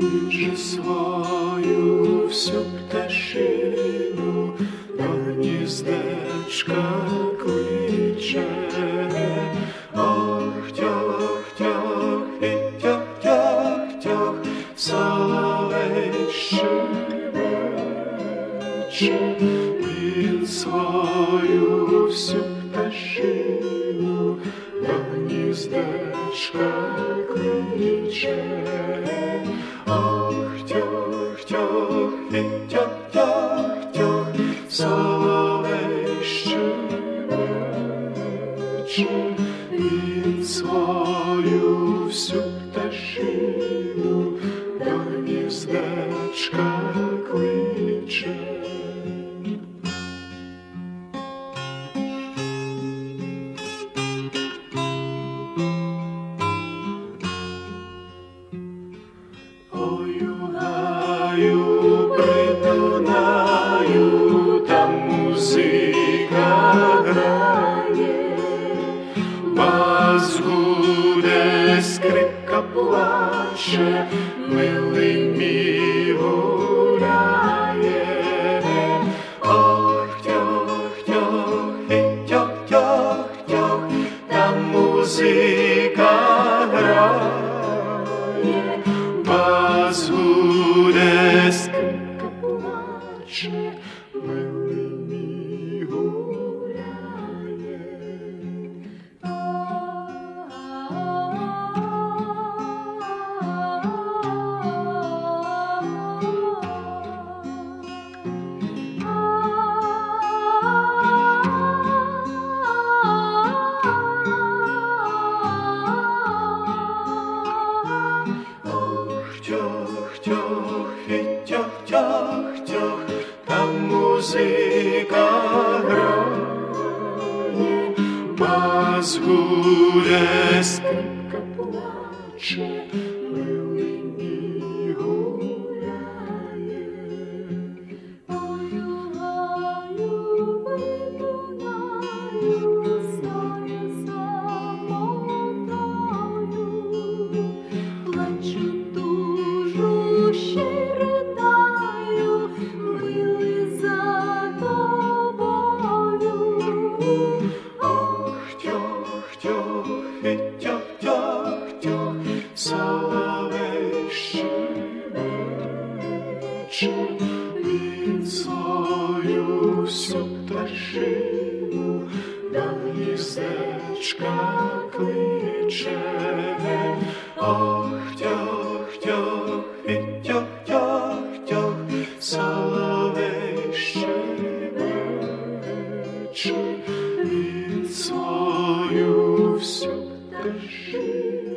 Кличе свою всю пташину, до гніздечка кличе. Ох, тьох, тьох, і тьох, тьох, тьох, соловей щебече. Він свою всю пташину до гніздечка кличе. Ох, тьох, тьох, і тьох, тьох, тьох, соловей щебече. Він свою всю пташину до гніздечка скрипка плаче, милий мій гуляє. Ох, тьох, тьох, і тьох, тьох, тьох, там музика грає. Бас гуде, скрипка плаче, милий mūzika groji, mazgures, kā plače. Він свою всю пташину до гніздечка кличе. Ох, тьох, тьох, і тьох, тьох, соловей щебече, він всю пташину